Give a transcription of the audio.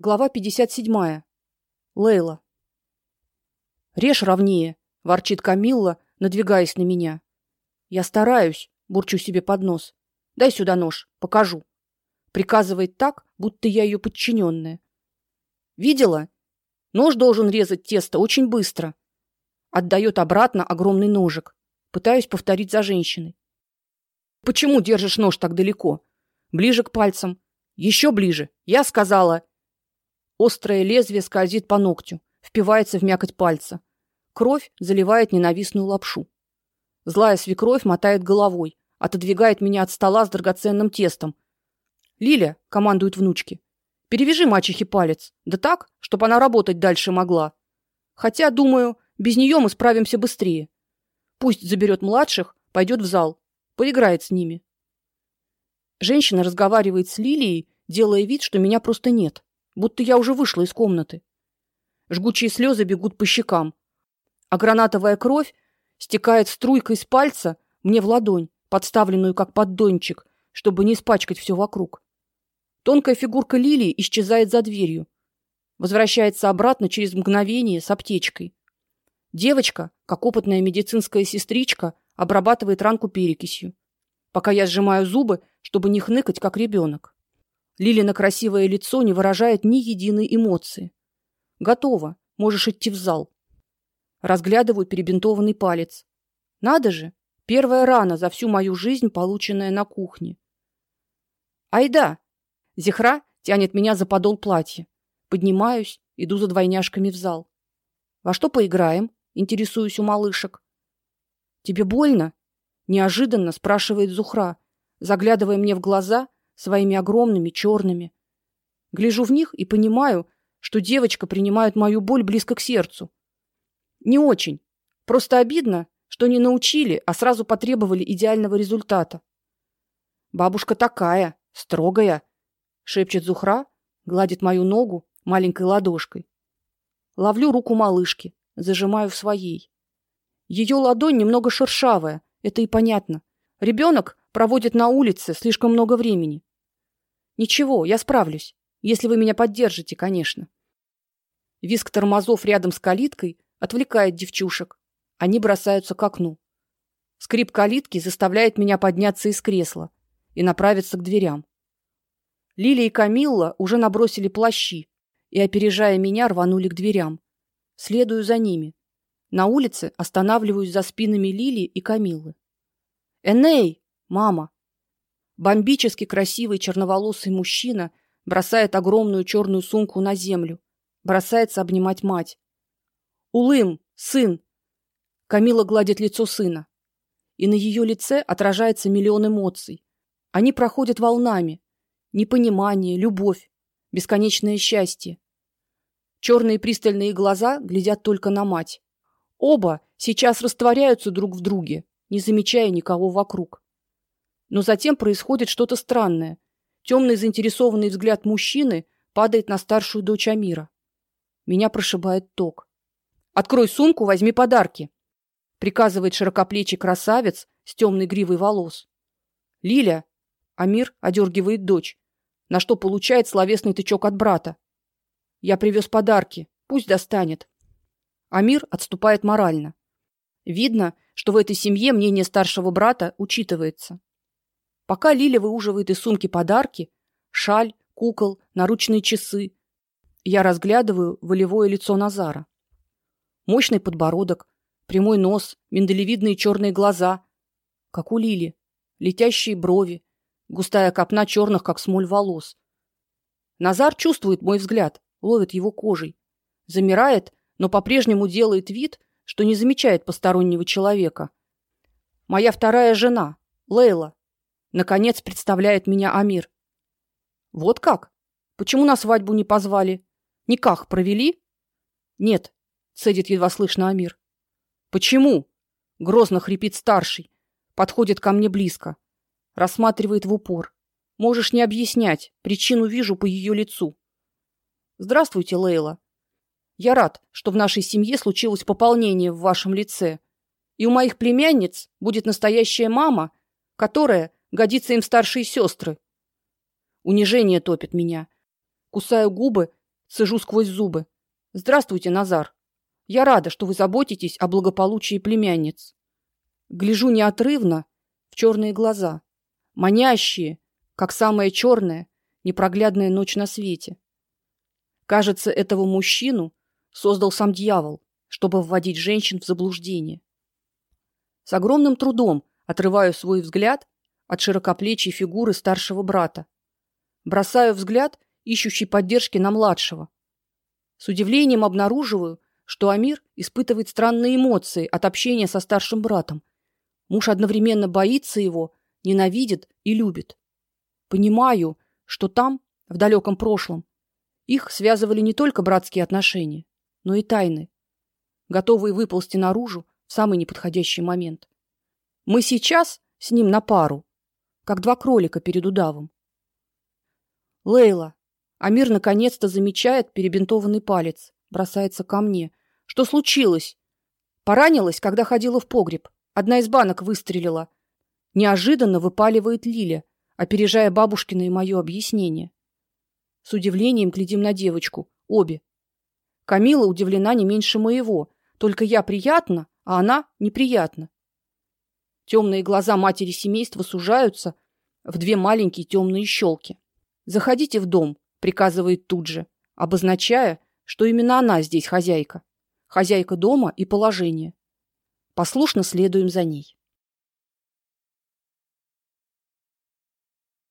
Глава 57. Лейла. Режь ровнее, ворчит Камилла, надвигаясь на меня. Я стараюсь, бурчу себе под нос. Дай сюда нож, покажу. Приказывает так, будто я ее подчиненная. Видела? Нож должен резать тесто очень быстро. Отдает обратно огромный ножик. Пытаюсь повторить за женщиной. Почему держишь нож так далеко? Ближе к пальцам. Еще ближе. Я сказала, Острое лезвие скользит по ногтю, впивается в мякоть пальца. Кровь заливает ненавистную лапшу. Злая свекровь мотает головой, отодвигает меня от стола с драгоценным тестом. Лиля командует внучке. Перевяжи мачехе палец, да так, чтобы она работать дальше могла. Хотя, думаю, без нее мы справимся быстрее. Пусть заберет младших, пойдет в зал, поиграет с ними. Женщина разговаривает с Лилией, делая вид, что меня просто нет будто я уже вышла из комнаты. Жгучие слезы бегут по щекам, а гранатовая кровь стекает струйкой из пальца мне в ладонь, подставленную как поддончик, чтобы не испачкать все вокруг. Тонкая фигурка Лилии исчезает за дверью, возвращается обратно через мгновение с аптечкой. Девочка, как опытная медицинская сестричка, обрабатывает ранку перекисью, пока я сжимаю зубы, чтобы не хныкать как ребенок. Лилина красивое лицо не выражает ни единой эмоции. Готово, можешь идти в зал. Разглядываю перебинтованный палец. Надо же, первая рана за всю мою жизнь, полученная на кухне. Айда. Зихра тянет меня за подол платья. Поднимаюсь, иду за двойняшками в зал. Во что поиграем? интересуюсь у малышек. Тебе больно? неожиданно спрашивает Зухра, заглядывая мне в глаза своими огромными черными. Гляжу в них и понимаю, что девочка принимает мою боль близко к сердцу. Не очень. Просто обидно, что не научили, а сразу потребовали идеального результата. Бабушка такая, строгая, шепчет Зухра, гладит мою ногу маленькой ладошкой. Ловлю руку малышки, зажимаю в своей. Ее ладонь немного шершавая, это и понятно. Ребенок проводит на улице слишком много времени. Ничего, я справлюсь, если вы меня поддержите, конечно. Виск тормозов рядом с калиткой отвлекает девчушек. Они бросаются к окну. Скрип калитки заставляет меня подняться из кресла и направиться к дверям. Лилия и Камилла уже набросили плащи и, опережая меня, рванули к дверям. Следую за ними. На улице останавливаюсь за спинами Лилии и Камиллы. Эней, мама, Бомбически красивый черноволосый мужчина бросает огромную черную сумку на землю, бросается обнимать мать. Улым, сын. Камила гладит лицо сына, и на ее лице отражается миллион эмоций. Они проходят волнами: непонимание, любовь, бесконечное счастье. Черные пристальные глаза глядят только на мать. Оба сейчас растворяются друг в друге, не замечая никого вокруг. Но затем происходит что-то странное. Темный заинтересованный взгляд мужчины падает на старшую дочь Амира. Меня прошибает ток. Открой сумку, возьми подарки, приказывает широкоплечий красавец с темной гривой волос. Лиля, Амир одергивает дочь, на что получает словесный тычок от брата. Я привез подарки, пусть достанет. Амир отступает морально. Видно, что в этой семье мнение старшего брата учитывается. Пока Лиля выуживает из сумки подарки: шаль, кукол, наручные часы, я разглядываю волевое лицо Назара. Мощный подбородок, прямой нос, миндалевидные черные глаза, как у Лили, летящие брови, густая копна черных, как смоль, волос. Назар чувствует мой взгляд, ловит его кожей, замирает, но по-прежнему делает вид, что не замечает постороннего человека. Моя вторая жена, Лейла, Наконец представляет меня Амир. Вот как? Почему на свадьбу не позвали? Никак провели? Нет, цедит едва слышно Амир. Почему? Грозно хрипит старший, подходит ко мне близко, рассматривает в упор. Можешь не объяснять, причину вижу по ее лицу. Здравствуйте, Лейла. Я рад, что в нашей семье случилось пополнение в вашем лице. И у моих племянниц будет настоящая мама, которая годится им старшие сестры. Унижение топит меня. Кусаю губы Цежу сквозь зубы. Здравствуйте, Назар. Я рада, что вы заботитесь о благополучии племянниц. Гляжу неотрывно в черные глаза, манящие, как самая черная, непроглядная ночь на свете. Кажется, этого мужчину создал сам дьявол, чтобы вводить женщин в заблуждение. С огромным трудом отрываю свой взгляд от широкоплечей фигуры старшего брата. Бросаю взгляд, ищущий поддержки на младшего. С удивлением обнаруживаю, что Амир испытывает странные эмоции от общения со старшим братом. Муж одновременно боится его, ненавидит и любит. Понимаю, что там, в далеком прошлом, их связывали не только братские отношения, но и тайны, готовые выползти наружу в самый неподходящий момент. Мы сейчас с ним на пару, как два кролика перед удавом. Лейла, Амир наконец-то замечает перебинтованный палец, бросается ко мне. Что случилось? Поранилась, когда ходила в погреб. Одна из банок выстрелила. Неожиданно выпаливает Лиля, опережая бабушкино и мое объяснение. С удивлением глядим на девочку, обе. Камила удивлена не меньше моего, только я приятно, а она неприятно. Темные глаза матери семейства сужаются в две маленькие темные щелки. Заходите в дом, приказывает тут же, обозначая, что именно она здесь хозяйка. Хозяйка дома и положения. Послушно следуем за ней.